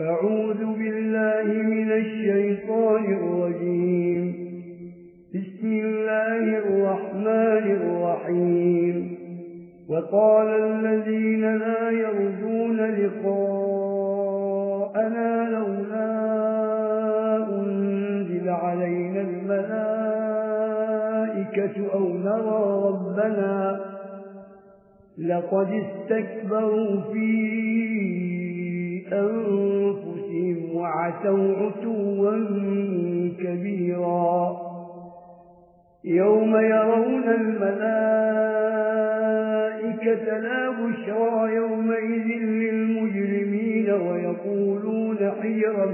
أعوذ بالله من الشيطان الرجيم. بسم الله الرحمن الرحيم. وقال الذين لا يرجون لقاءنا لولا أنزل علينا الملائكة أو نرى ربنا لقد استكبروا فيه أنفسهم وعتوا عتوا كبيرا. يوم يرون الملائكة لا بشرى يومئذ للمجرمين ويقولون حيرا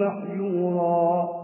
محجورا.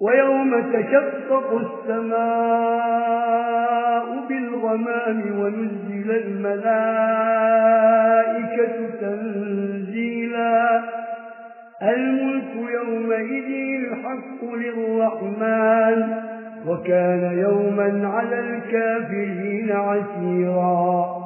ويوم تشقق السماء بالغمام ونزل الملائكة تنزيلا. الملك يومئذ الحق للرحمن وكان يوما على الكافرين عسيرا.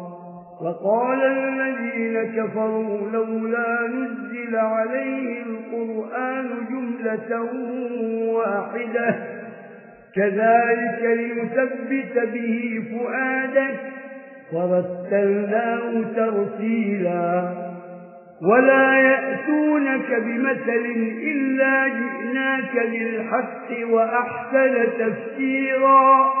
وقال الذين كفروا لولا نزل عليه القرآن جملة واحدة. كذلك ليثبت به فؤادك. فرتلناه ترتيلا. ولا يأتونك بمثل إلا جئناك للحق وأحسن تفسيرا.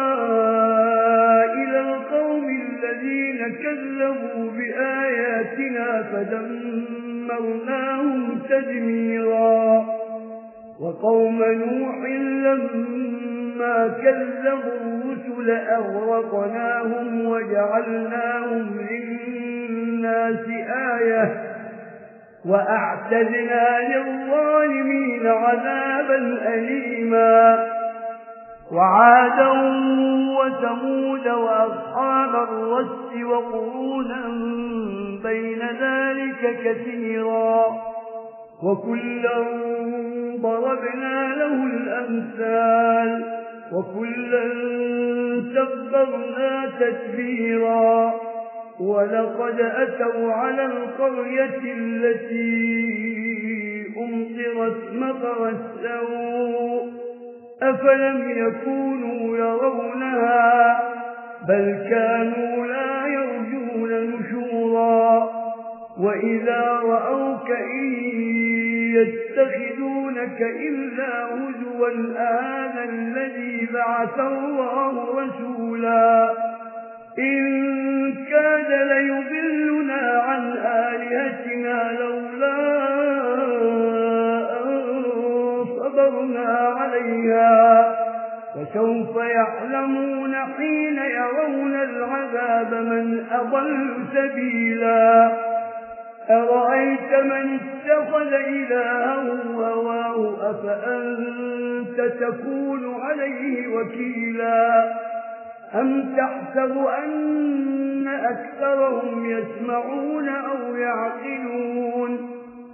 الذين كذبوا بآياتنا فدمرناهم تدميرا. وقوم نوح لما كذبوا الرسل أغرقناهم وجعلناهم للناس آية. وأعتدنا للظالمين عذابا أليما. وعادا وثمود وأصحاب الرس وقرونا بين ذلك كثيرا وكلا ضربنا له الأمثال وكلا تبرنا تكبيرا ولقد أتوا على القرية التي أمطرت مطر السوء أفلم يكونوا يرونها بل كانوا لا يرجون نشورا وإذا رأوك إن يتخذونك إلا هزوا آذى الذي بعث الله رسولا إن كاد ليضلنا عن آلهتنا لولا وقدرنا عليها. فسوف يعلمون حين يرون العذاب من أضل سبيلا. أرأيت من اتخذ إلهه وواه أفأنت تكون عليه وكيلا؟ أم تحسب أن أكثرهم يسمعون أو يعقلون؟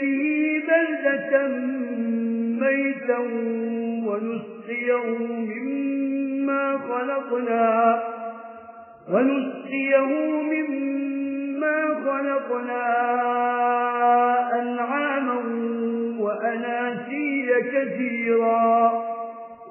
به بلدة ميتا ونسقيه مما خلقنا ونسقيه مما خلقنا أنعاما وأناسيا كثيرا.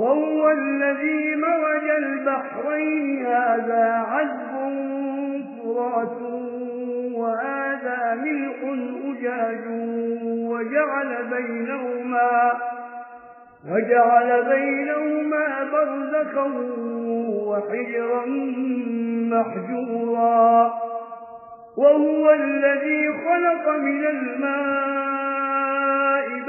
وهو الذي مرج البحرين هذا عذب فرات وهذا ملح أجاج وجعل بينهما وجعل بينهما برزخا وحجرا محجورا. وهو الذي خلق من الماء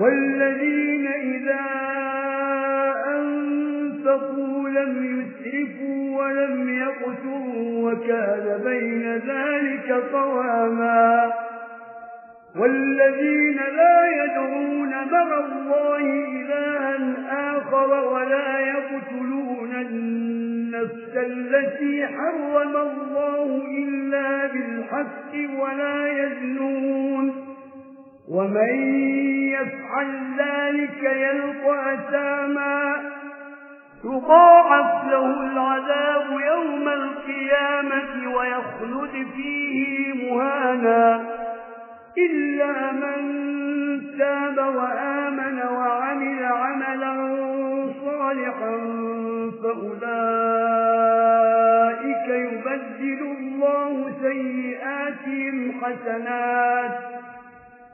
والذين إذا أنفقوا لم يسرفوا ولم يقتروا وكان بين ذلك طواما والذين لا يدعون مع الله إلها آخر ولا يقتلون النفس التي حرم الله إلا بالحق ولا يزنون ومن يفعل ذلك يلقى أساما يضاعف له العذاب يوم القيامة ويخلد فيه مهانا إلا من تاب وآمن وعمل عملا صالحا فأولئك يبدل الله سيئاتهم حسنات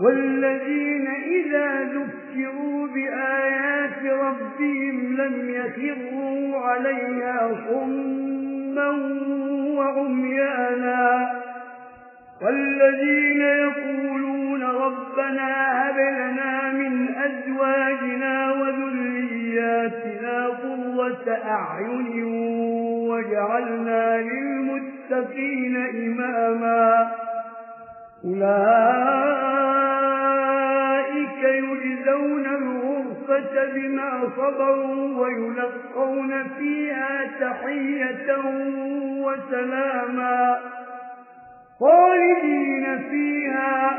والذين إذا ذكروا بآيات ربهم لم يخروا عليها صما وعميانا والذين يقولون ربنا هب لنا من أزواجنا وذرياتنا قوة أعين واجعلنا للمتقين إماما أولئك يجزون الْغُرْفَةَ بِمَا صَبَرُوا وَيُلَقَّوْنَ فِيهَا تَحِيَّةً وَسَلَامًا خَالِدِينَ فِيهَا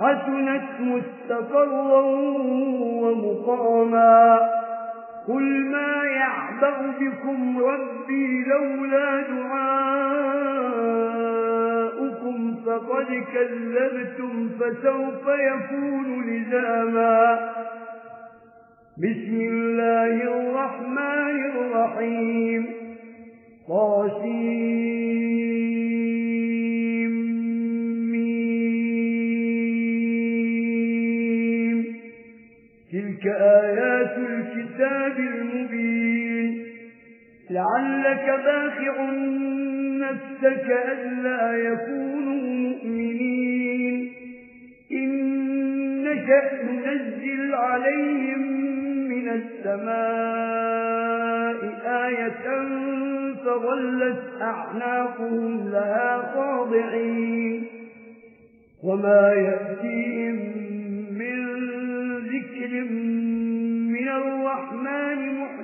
حَسُنَتْ مُسْتَقَرًّا وَمُقَامًا قل ما يعبأ بكم ربي لولا دعاء فقد كذبتم فسوف يكون لزاما. بسم الله الرحمن الرحيم. قاسمين تلك آيات الكتاب المبين. لعلك باخع نفسك ألا يكونوا مؤمنين. إن أنزل عليهم من السماء آية فظلت أعناقهم لها خاضعين. وما يأتيهم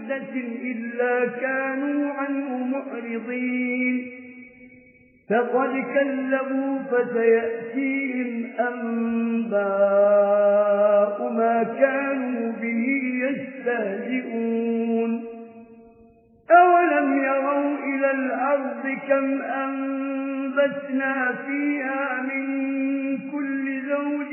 رحلة إلا كانوا عنه معرضين فقد كلبوا فسيأتيهم أنباء ما كانوا به يستهزئون أولم يروا إلى الأرض كم أنبتنا فيها من كل زوج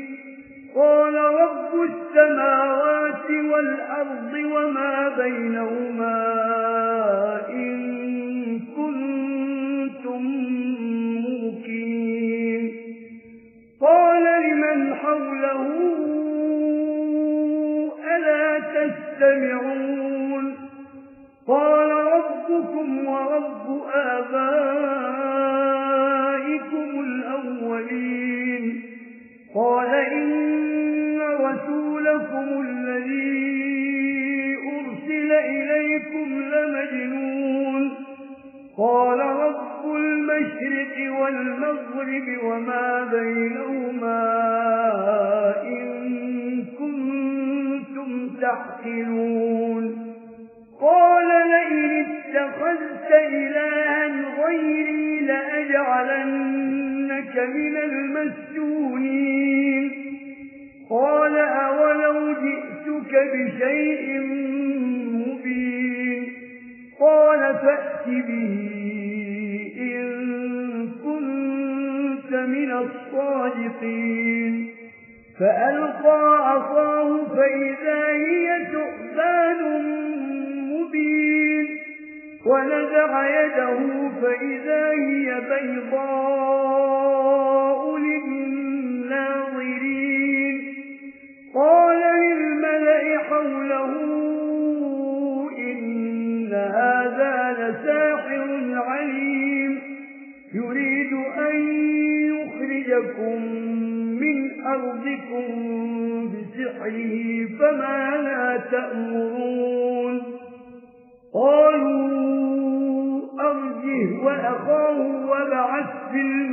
قال رب السماوات والأرض وما بينهما إن كنتم موكين قال لمن حوله ألا تستمعون؟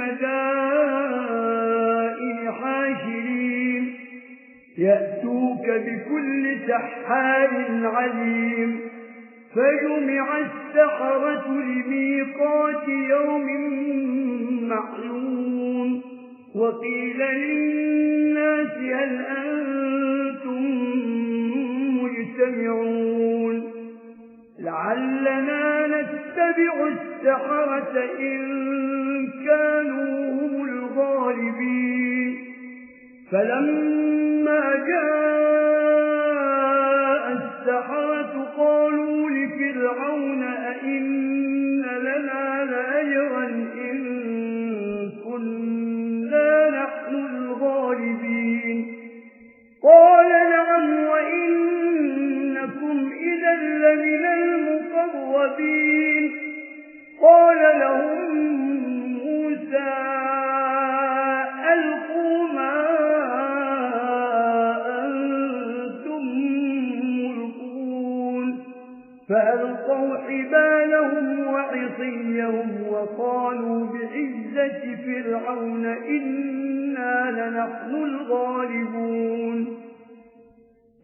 المدائن حاشرين. يأتوك بكل سحار عليم. فجمع السحرة لميقات يوم معلوم. وقيل للناس هل أنتم مجتمعون. لعلنا نتبع فاتبعوا السحرة إن كانوا هم الغالبين. فلما جاء السحرة قالوا لفرعون أئن لنا لأجرا إن كنا نحن الغالبين. قال نعم وإن إِنَّكَ من الْمُقَرَّبِينَ. قَالَ لَهُم مُوسَى أَلْقُوا مَا أَنْتُمْ مُلْقُونَ. فَأَلْقَوْا حِبَالَهُمْ وَعِصِيَّهُمْ وَقَالُوا بِعِزَّةِ فِرْعَوْنَ إِنَّا لَنَحْنُ الْغَالِبُونَ.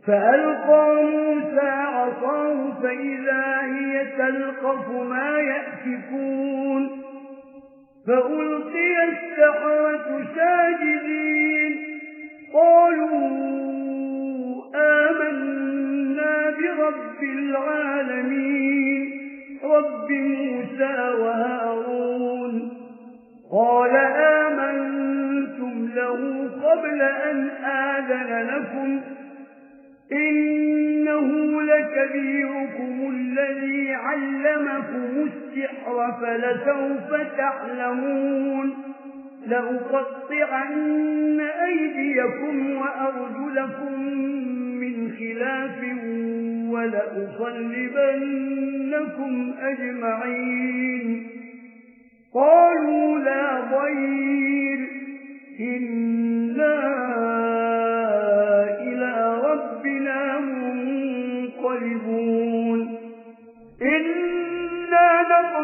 فألقى موسى عصاه فإذا هي تلقف ما يأتكون فألقي السحرة ساجدين قالوا آمنا برب العالمين رب موسى وهارون قال آمنتم له قبل أن آذن لكم كبيركم الذي علمكم السحر فلسوف تعلمون لأقطعن أيديكم وأرجلكم من خلاف ولأصلبنكم أجمعين قالوا لا ضير إِنَّا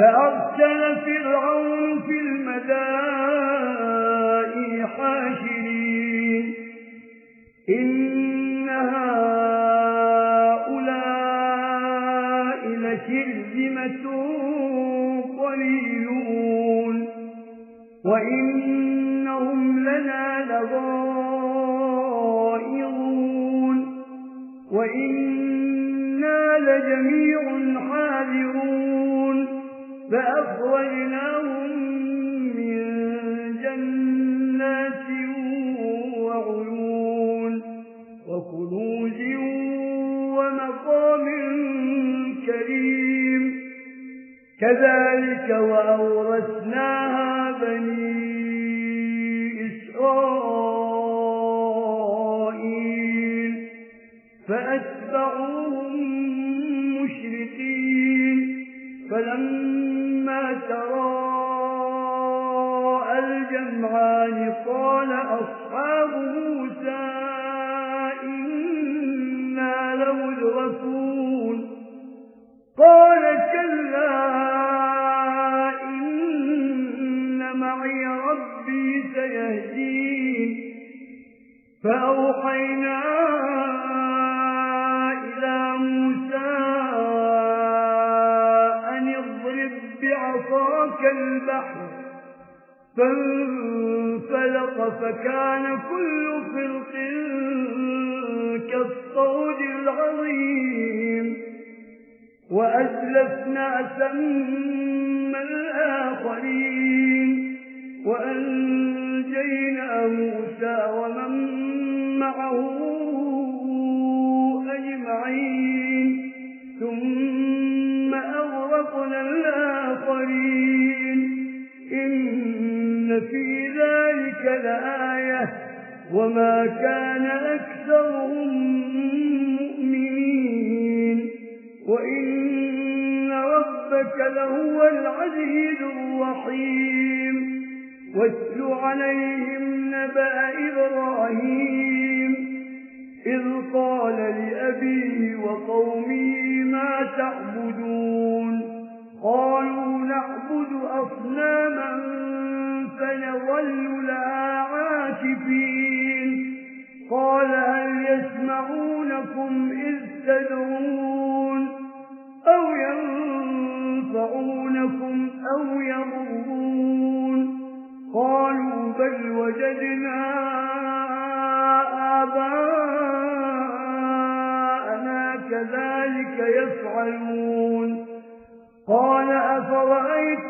فأرسل فرعون في المدائن حاشرين. إن هؤلاء لشرذمة قليلون. وإنهم لنا لغائرون. وإنا لجميع حاذرون. فأخرجناهم من جنات وعيون وكنوز ومقام كريم. كذلك وأورثناهم ينفعونكم إذ تدعون أو ينفعونكم أو يضرون قالوا بل وجدنا آباءنا كذلك يفعلون قال أفرأيت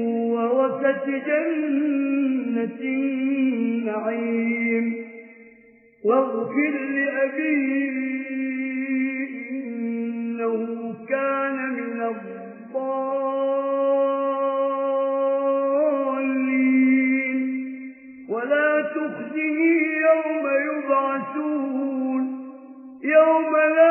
وورثة جنة النعيم. واغفر لأبي إنه كان من الضالين. ولا تخزني يوم يبعثون. يوم لا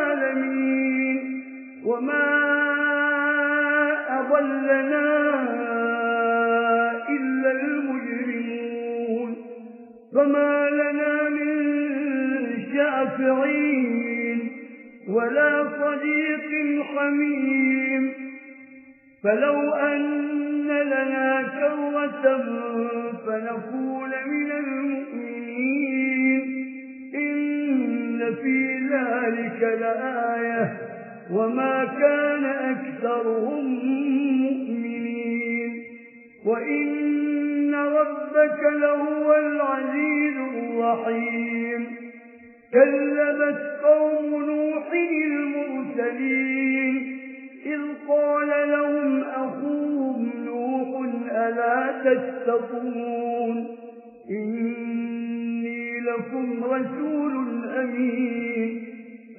وما أضلنا إلا المجرمون فما لنا من شافعين ولا صديق حميم فلو أن لنا كرة فنقول من المؤمنين إن في ذلك لآية وما كان أكثرهم مؤمنين. وإن ربك لهو العزيز الرحيم. كلبت قوم نوح المرسلين. إذ قال لهم أخوهم نوح ألا تستطون إني لكم رسول أمين.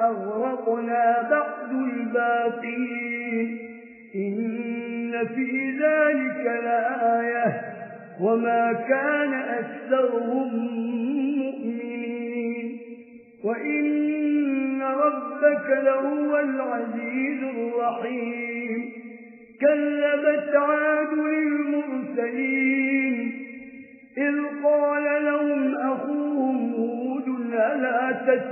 أغرقنا بعد الباقين إن في ذلك لآية وما كان أكثرهم مؤمنين وإن ربك لهو العزيز الرحيم كلبت عاد للمرسلين إذ قال لهم أخوهم هود ألا تتبعون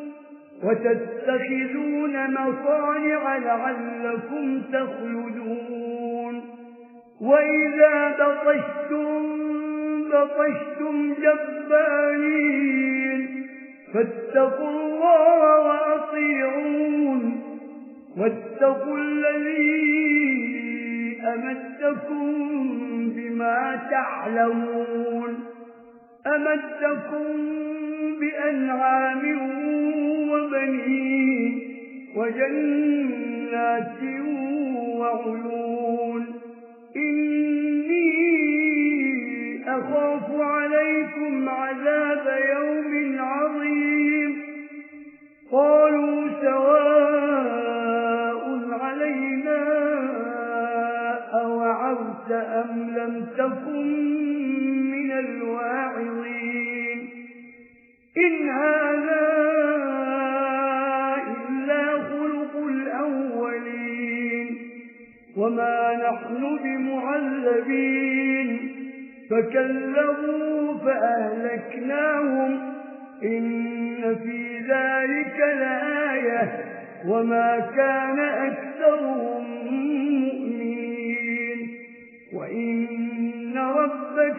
وتتخذون مصانع لعلكم تخلدون. وإذا بطشتم بطشتم جبانين فاتقوا الله وأطيعون. واتقوا الذي أمدكم بما تعلمون. أمدكم بأنعام وبنين وجنات وعيون. إني أخاف عليكم عذاب يوم عظيم. قالوا سواء علينا أوعرت أم لم تكن الواعظين. إن هذا إلا خلق الأولين. وما نحن بمعذبين. فكلموا فأهلكناهم. إن في ذلك لآية. وما كان أكثرهم مؤمنين. وإن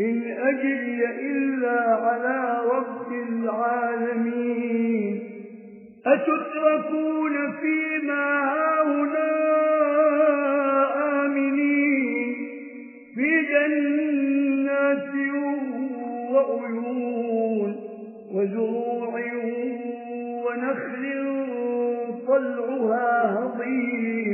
إن أجري إلا على رب العالمين. أتتركون فيما هؤلاء آمنين. في جنات وأيون وزروع ونخل طلعها هضيم.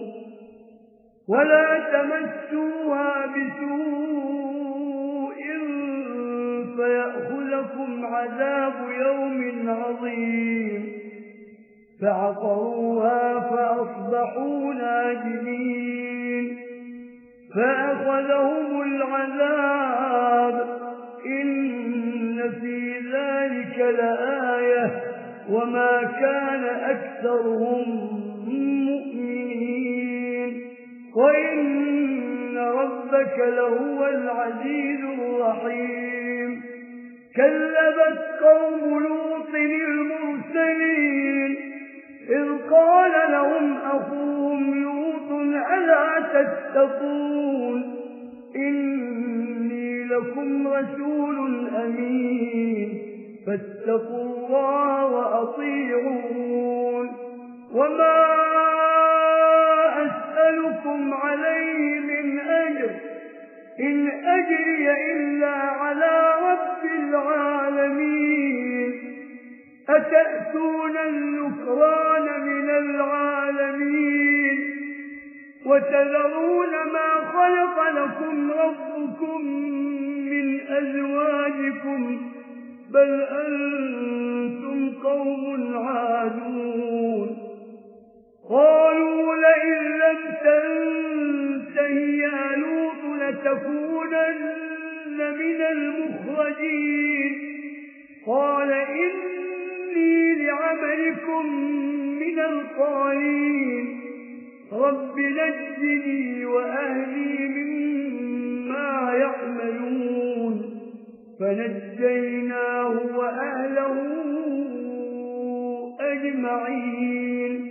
ولا تمسوها بسوء فيأخذكم عذاب يوم عظيم. فعطروها فأصبحوا ناجمين فأخذهم العذاب. إن في ذلك لآية. وما كان أكثرهم مؤمنين. وإن ربك لهو العزيز الرحيم كَلَّبَتْ قوم لوط المرسلين إذ قال لهم أخوهم لوط ألا تتقون إني لكم رسول أمين فاتقوا الله وأطيعون وما أسألكم عليه من أجر إن أجري إلا على رب العالمين. أتأتون النكران من العالمين؟ وتذرون ما خلق لكم ربكم من أزواجكم بل أنتم قوم عادون. قالوا لئن لم تنتهي يا لوط لتكونن من المخرجين. قال إني لعملكم من القائلين. رب نجني وأهلي مما يعملون. فنجيناه وأهله أجمعين.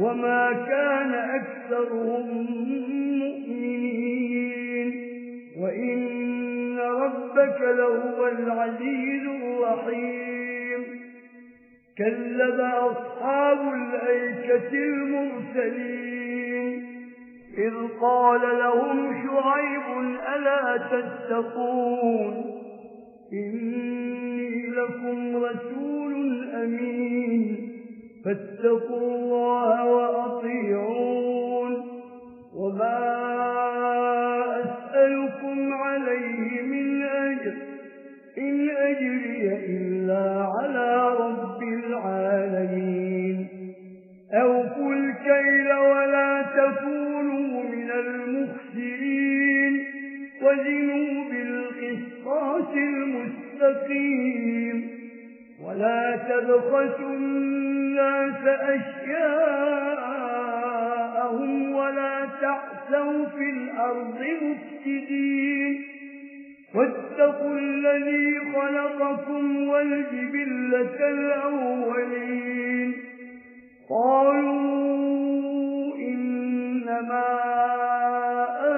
وما كان أكثرهم مؤمنين وإن ربك لهو العزيز الرحيم كلب أصحاب الأيكة المرسلين إذ قال لهم شعيب ألا تتقون إني لكم رسول أمين فاتقوا الله وأطيعون وما أسألكم عليه من أجر إن أجري إلا على رب العالمين. أوفوا الكيل ولا تكونوا من المخسرين وزنوا بالقصاص المستقيم ولا تبخسوا الناس أشياءهم ولا تعثوا في الأرض مفتدين واتقوا الذي خلقكم والجبلة الأولين. قالوا إنما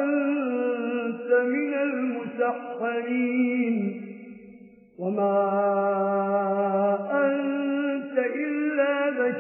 أنت من المسحرين. وما أنت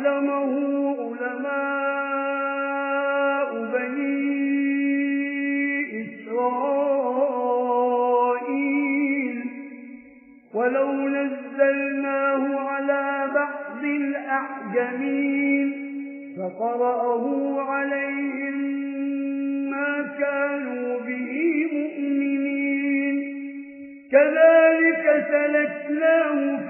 علمه علماء بني إسرائيل. ولو نزلناه على بعض الأعجمين فقرأه عليهم ما كانوا به مؤمنين. كذلك سلكناه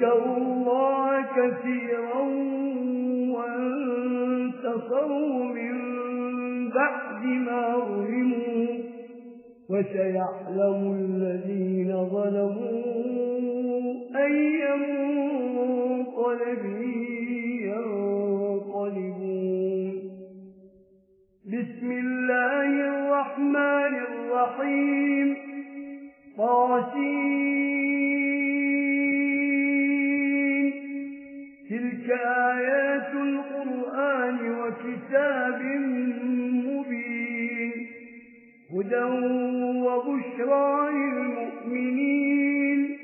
ذكروا الله كثيرا وانتصروا من بعد ما ظلموا وسيعلم الذين ظلموا أي منقلب ينقلبون. بسم الله الرحمن الرحيم. قاسين وكتاب مبين هدى وبشرى للمؤمنين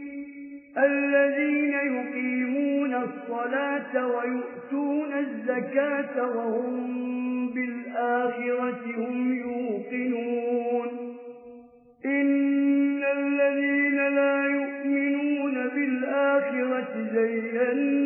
الذين يقيمون الصلاة ويؤتون الزكاة وهم بالآخرة هم يوقنون إن الذين لا يؤمنون بالآخرة زينا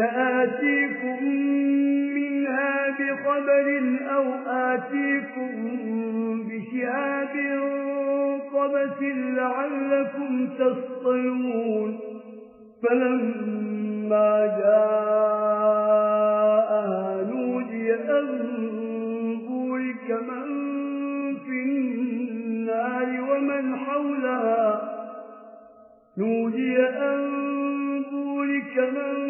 سآتيكم منها بخبر أو آتيكم بشهاب قبس لعلكم تصطيرون فلما جاء نودي أن بورك من في النار ومن حولها. نودي أن بورك من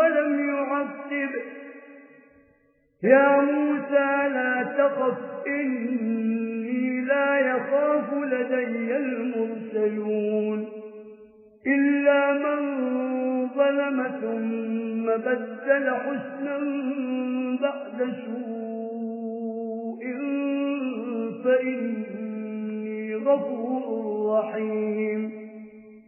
ولم يعذب يا موسى لا تقف إني لا يخاف لدي المرسلون. إلا من ظلم ثم بدل حسنا بعد سوء فإني غفور رحيم.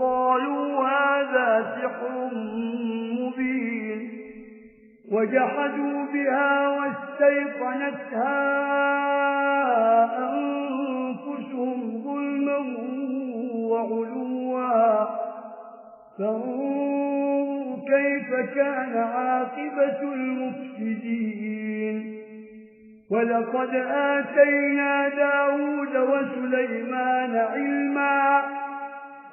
قالوا هذا سحر مبين وجحدوا بها واستيقنتها أنفسهم ظلما وعلوا فانظروا كيف كان عاقبة المفسدين ولقد آتينا داود وسليمان علما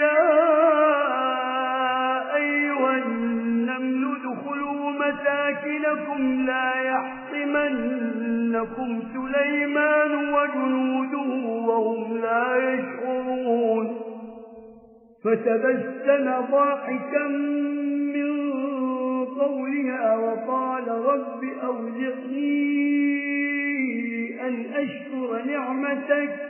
يا أيها النمل دخلوا مساكنكم لا يحطمنكم سليمان وجنوده وهم لا يشعرون. فتبسم ضاحكا من قولها وقال رب أوزعني أن أشكر نعمتك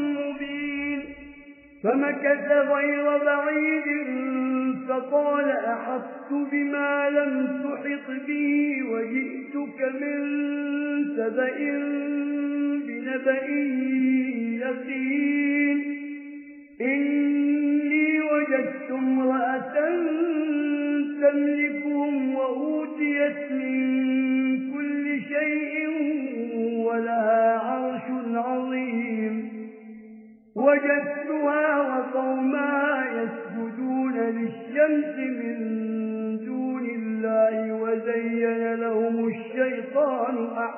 فمكث غير بعيد فقال أحفت بما لم تحط به وجئتك من سبأ بنبأ يقين إني وجدت امرأة تملكهم وأوتيت من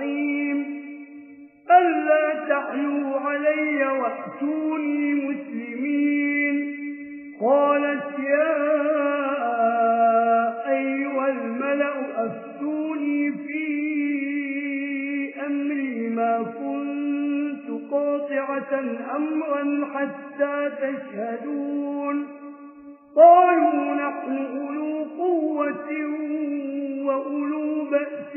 عظيم. ألا تحيوا علي وأتوني مسلمين. قالت يا أيها الملأ أفتوني في أمري ما كنت قاطعة أمرا حتى تشهدون. قالوا نحن أولو قوة وأولو بأس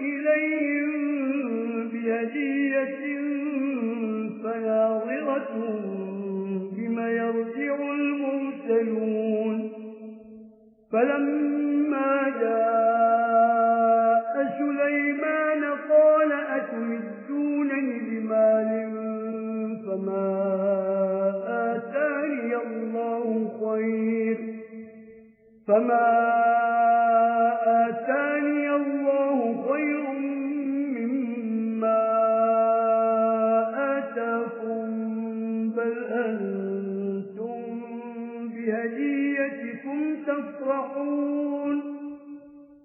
إليهم بهدية فناظرة بما يرجع المرسلون فلما جاء سليمان قال أتمدونني بمال فما آتاني الله خير فما آتاني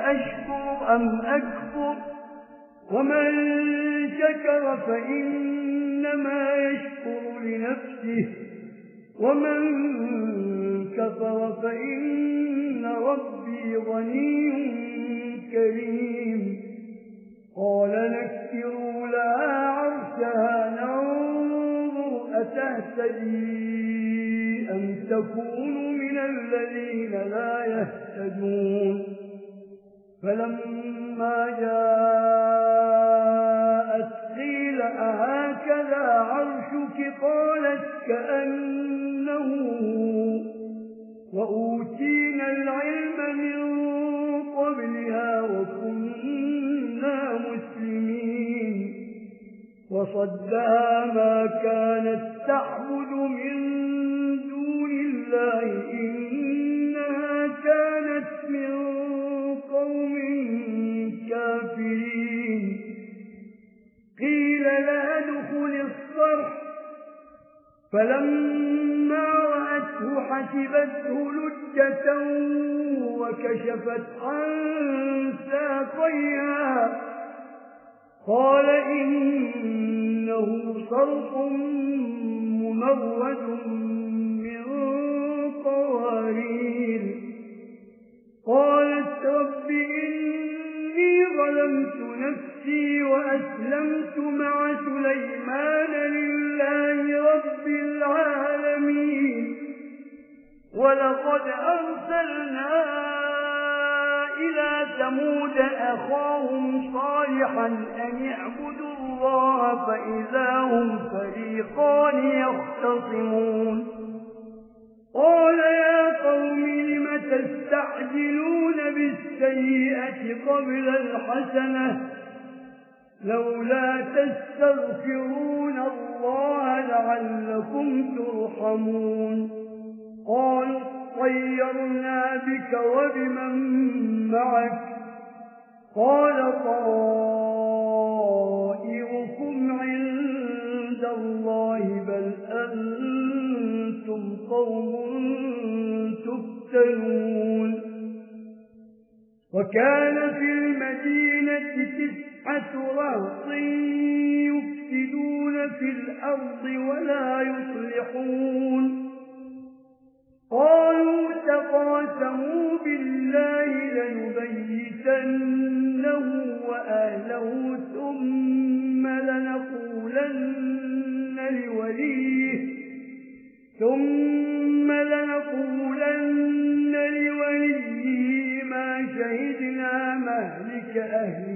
أشكر أم أكفر ومن شكر فإنما يشكر لنفسه ومن كفر فإن ربي غني كريم قال نكروا لا عرشها ننظر أتهتدي أم تكون من الذين لا يهتدون فلما جاءت قيل أهكذا عرشك؟ قالت كأنه وأوتينا العلم من قبلها وكنا مسلمين. وصدها ما كانت تعبد من دون الله إن فلما رأته حسبته لجة وكشفت عن ساقيها قال إنه صرف ممرد من قوارير. قالت رب إني ظلمت نفسي نفسي وأسلمت مع سليمان لله رب العالمين. ولقد أرسلنا إلى ثمود أخاهم صالحا أن يعبدوا الله فإذا هم فريقان يختصمون. قال يا قوم لم تستعجلون بالسيئة قبل الحسنة؟ لولا تستغفرون الله لعلكم ترحمون. قالوا طيرنا بك وبمن معك. قال طائركم عند الله بل أنتم قوم تبتلون وكان في المدينة تسعة أتراط يفسدون في الأرض ولا يصلحون. قالوا تقاسموا بالله لنبيتنه وأهله ثم لنقولن لوليه. ثم لنقولن لوليه ما شهدنا مهلك أهله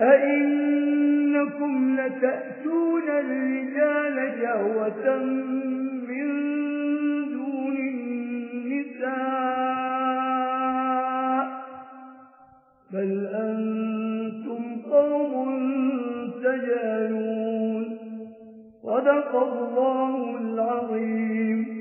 أئنكم لتأتون الرجال جهوة من دون النساء بل أنتم قوم تجالون صدق الله العظيم.